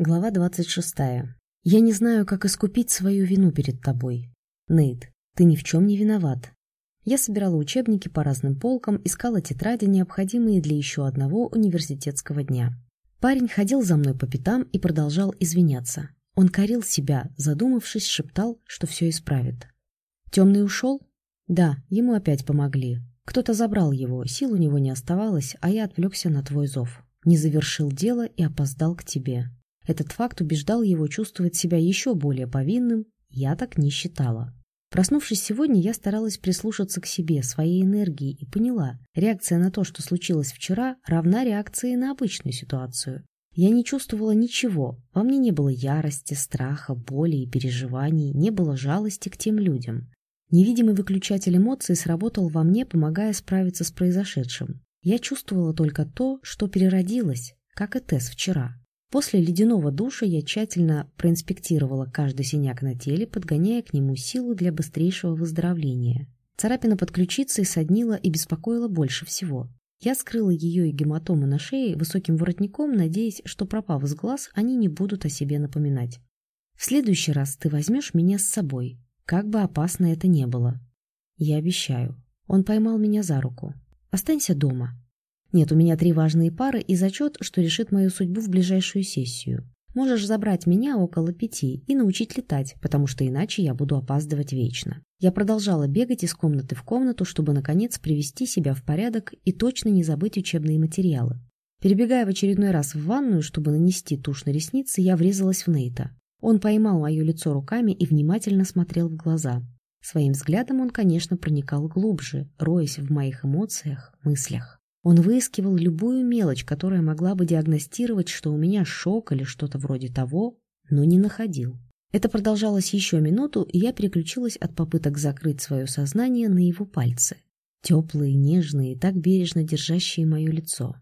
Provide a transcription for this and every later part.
Глава 26. Я не знаю, как искупить свою вину перед тобой. Нейт, ты ни в чем не виноват. Я собирала учебники по разным полкам, искала тетради, необходимые для еще одного университетского дня. Парень ходил за мной по пятам и продолжал извиняться. Он корил себя, задумавшись, шептал, что все исправит. Темный ушел? Да, ему опять помогли. Кто-то забрал его, сил у него не оставалось, а я отвлекся на твой зов. Не завершил дело и опоздал к тебе. Этот факт убеждал его чувствовать себя еще более повинным, я так не считала. Проснувшись сегодня, я старалась прислушаться к себе, своей энергии и поняла, реакция на то, что случилось вчера, равна реакции на обычную ситуацию. Я не чувствовала ничего, во мне не было ярости, страха, боли и переживаний, не было жалости к тем людям. Невидимый выключатель эмоций сработал во мне, помогая справиться с произошедшим. Я чувствовала только то, что переродилось, как и Тесс вчера. После ледяного душа я тщательно проинспектировала каждый синяк на теле, подгоняя к нему силу для быстрейшего выздоровления. Царапина под ключицей соднила и беспокоила больше всего. Я скрыла ее и гематомы на шее высоким воротником, надеясь, что, пропав из глаз, они не будут о себе напоминать. «В следующий раз ты возьмешь меня с собой, как бы опасно это не было». «Я обещаю». Он поймал меня за руку. «Останься дома. Нет, у меня три важные пары и зачет, что решит мою судьбу в ближайшую сессию. Можешь забрать меня около пяти и научить летать, потому что иначе я буду опаздывать вечно. Я продолжала бегать из комнаты в комнату, чтобы, наконец, привести себя в порядок и точно не забыть учебные материалы. Перебегая в очередной раз в ванную, чтобы нанести тушь на ресницы, я врезалась в Нейта. Он поймал мое лицо руками и внимательно смотрел в глаза. Своим взглядом он, конечно, проникал глубже, роясь в моих эмоциях, мыслях. Он выискивал любую мелочь, которая могла бы диагностировать, что у меня шок или что-то вроде того, но не находил. Это продолжалось еще минуту, и я переключилась от попыток закрыть свое сознание на его пальцы. Теплые, нежные, так бережно держащие мое лицо.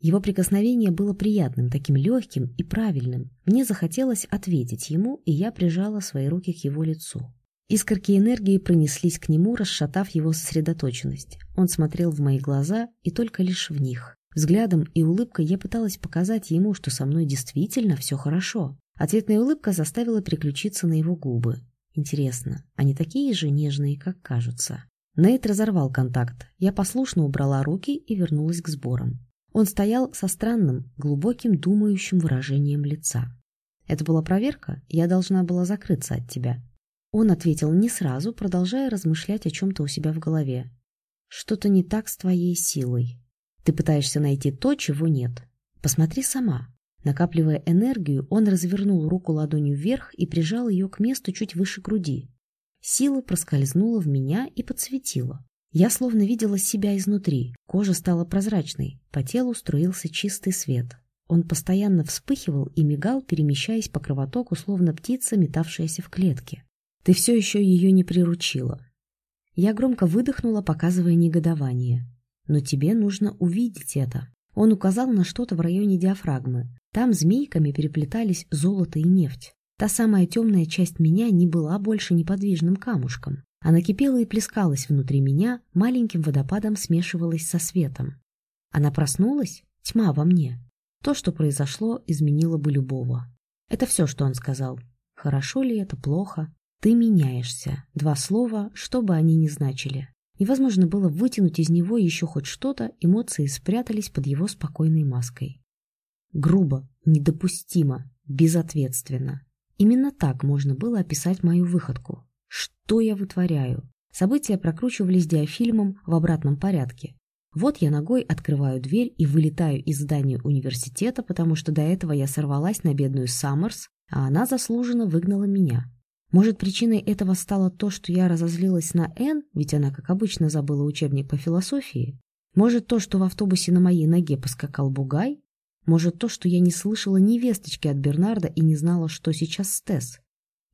Его прикосновение было приятным, таким легким и правильным. Мне захотелось ответить ему, и я прижала свои руки к его лицу. Искорки энергии пронеслись к нему, расшатав его сосредоточенность. Он смотрел в мои глаза и только лишь в них. Взглядом и улыбкой я пыталась показать ему, что со мной действительно все хорошо. Ответная улыбка заставила переключиться на его губы. Интересно, они такие же нежные, как кажутся? Нейт разорвал контакт. Я послушно убрала руки и вернулась к сборам. Он стоял со странным, глубоким, думающим выражением лица. Это была проверка, я должна была закрыться от тебя. Он ответил не сразу, продолжая размышлять о чем-то у себя в голове. «Что-то не так с твоей силой. Ты пытаешься найти то, чего нет. Посмотри сама». Накапливая энергию, он развернул руку ладонью вверх и прижал ее к месту чуть выше груди. Сила проскользнула в меня и подсветила. Я словно видела себя изнутри, кожа стала прозрачной, по телу струился чистый свет. Он постоянно вспыхивал и мигал, перемещаясь по кровотоку, словно птица, метавшаяся в клетке. Ты все еще ее не приручила. Я громко выдохнула, показывая негодование. Но тебе нужно увидеть это. Он указал на что-то в районе диафрагмы. Там змейками переплетались золото и нефть. Та самая темная часть меня не была больше неподвижным камушком. Она кипела и плескалась внутри меня, маленьким водопадом смешивалась со светом. Она проснулась? Тьма во мне. То, что произошло, изменило бы любого. Это все, что он сказал. Хорошо ли это, плохо? «Ты меняешься» — два слова, что бы они ни значили. Невозможно было вытянуть из него еще хоть что-то, эмоции спрятались под его спокойной маской. Грубо, недопустимо, безответственно. Именно так можно было описать мою выходку. Что я вытворяю? События прокручивались диафильмом в обратном порядке. Вот я ногой открываю дверь и вылетаю из здания университета, потому что до этого я сорвалась на бедную Саммерс, а она заслуженно выгнала меня. Может, причиной этого стало то, что я разозлилась на Энн, ведь она, как обычно, забыла учебник по философии? Может, то, что в автобусе на моей ноге поскакал бугай? Может, то, что я не слышала ни весточки от Бернарда и не знала, что сейчас с Тесс?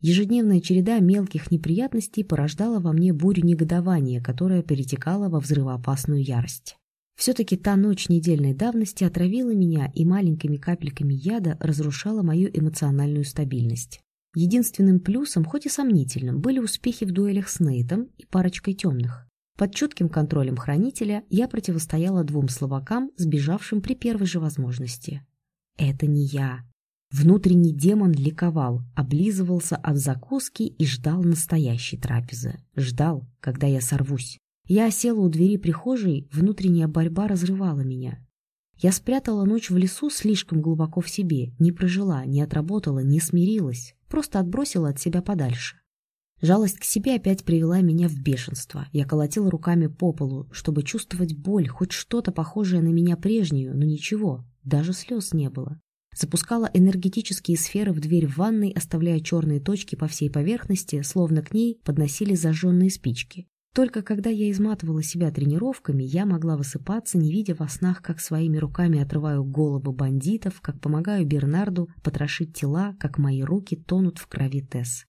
Ежедневная череда мелких неприятностей порождала во мне бурю негодования, которая перетекала во взрывоопасную ярость. Все-таки та ночь недельной давности отравила меня и маленькими капельками яда разрушала мою эмоциональную стабильность. Единственным плюсом, хоть и сомнительным, были успехи в дуэлях с Нейтом и парочкой темных. Под чутким контролем хранителя я противостояла двум слабакам, сбежавшим при первой же возможности. Это не я. Внутренний демон ликовал, облизывался от закуски и ждал настоящей трапезы. Ждал, когда я сорвусь. Я осела у двери прихожей, внутренняя борьба разрывала меня. Я спрятала ночь в лесу слишком глубоко в себе, не прожила, не отработала, не смирилась, просто отбросила от себя подальше. Жалость к себе опять привела меня в бешенство. Я колотила руками по полу, чтобы чувствовать боль, хоть что-то похожее на меня прежнюю, но ничего, даже слез не было запускала энергетические сферы в дверь в ванной, оставляя черные точки по всей поверхности, словно к ней подносили зажженные спички. Только когда я изматывала себя тренировками, я могла высыпаться, не видя во снах, как своими руками отрываю головы бандитов, как помогаю Бернарду потрошить тела, как мои руки тонут в крови Тесс.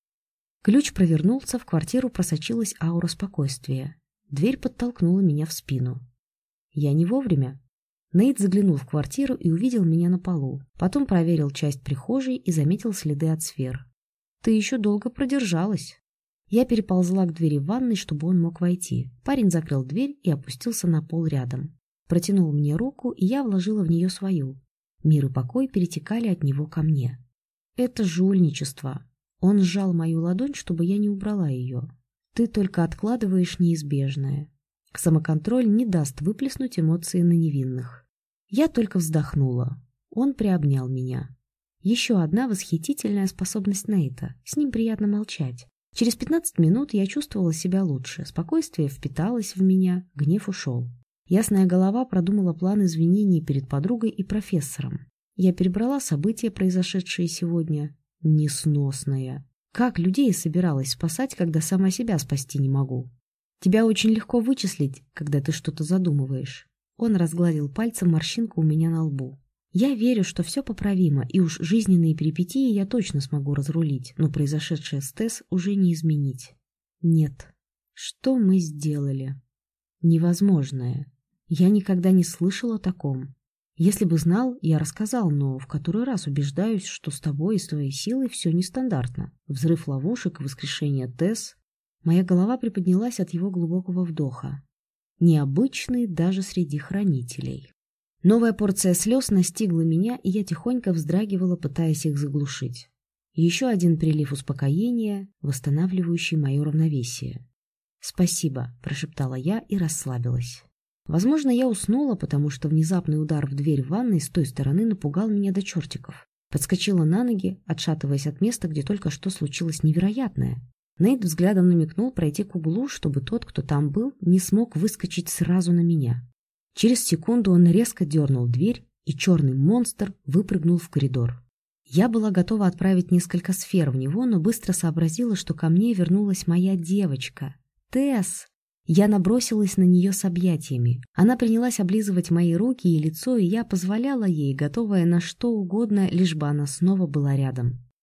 Ключ провернулся, в квартиру просочилась аура спокойствия. Дверь подтолкнула меня в спину. Я не вовремя, Нейт заглянул в квартиру и увидел меня на полу. Потом проверил часть прихожей и заметил следы от сфер. «Ты еще долго продержалась». Я переползла к двери ванной, чтобы он мог войти. Парень закрыл дверь и опустился на пол рядом. Протянул мне руку, и я вложила в нее свою. Мир и покой перетекали от него ко мне. Это жульничество. Он сжал мою ладонь, чтобы я не убрала ее. Ты только откладываешь неизбежное. Самоконтроль не даст выплеснуть эмоции на невинных. Я только вздохнула. Он приобнял меня. Еще одна восхитительная способность Нейта. С ним приятно молчать. Через 15 минут я чувствовала себя лучше. Спокойствие впиталось в меня, гнев ушел. Ясная голова продумала план извинений перед подругой и профессором. Я перебрала события, произошедшие сегодня. Несносная. Как людей собиралась спасать, когда сама себя спасти не могу? Тебя очень легко вычислить, когда ты что-то задумываешь. Он разгладил пальцем морщинку у меня на лбу. Я верю, что все поправимо, и уж жизненные перипетии я точно смогу разрулить, но произошедшее с Тесс уже не изменить. Нет. Что мы сделали? Невозможное. Я никогда не слышал о таком. Если бы знал, я рассказал, но в который раз убеждаюсь, что с тобой и с твоей силой все нестандартно. Взрыв ловушек, воскрешение Тесс, Моя голова приподнялась от его глубокого вдоха. Необычный даже среди хранителей. Новая порция слез настигла меня, и я тихонько вздрагивала, пытаясь их заглушить. Еще один прилив успокоения, восстанавливающий мое равновесие. «Спасибо», — прошептала я и расслабилась. Возможно, я уснула, потому что внезапный удар в дверь ванной с той стороны напугал меня до чертиков. Подскочила на ноги, отшатываясь от места, где только что случилось невероятное. Нейт взглядом намекнул пройти к углу, чтобы тот, кто там был, не смог выскочить сразу на меня. Через секунду он резко дернул дверь, и черный монстр выпрыгнул в коридор. Я была готова отправить несколько сфер в него, но быстро сообразила, что ко мне вернулась моя девочка. Тесс! Я набросилась на нее с объятиями. Она принялась облизывать мои руки и лицо, и я позволяла ей, готовая на что угодно, лишь бы она снова была рядом.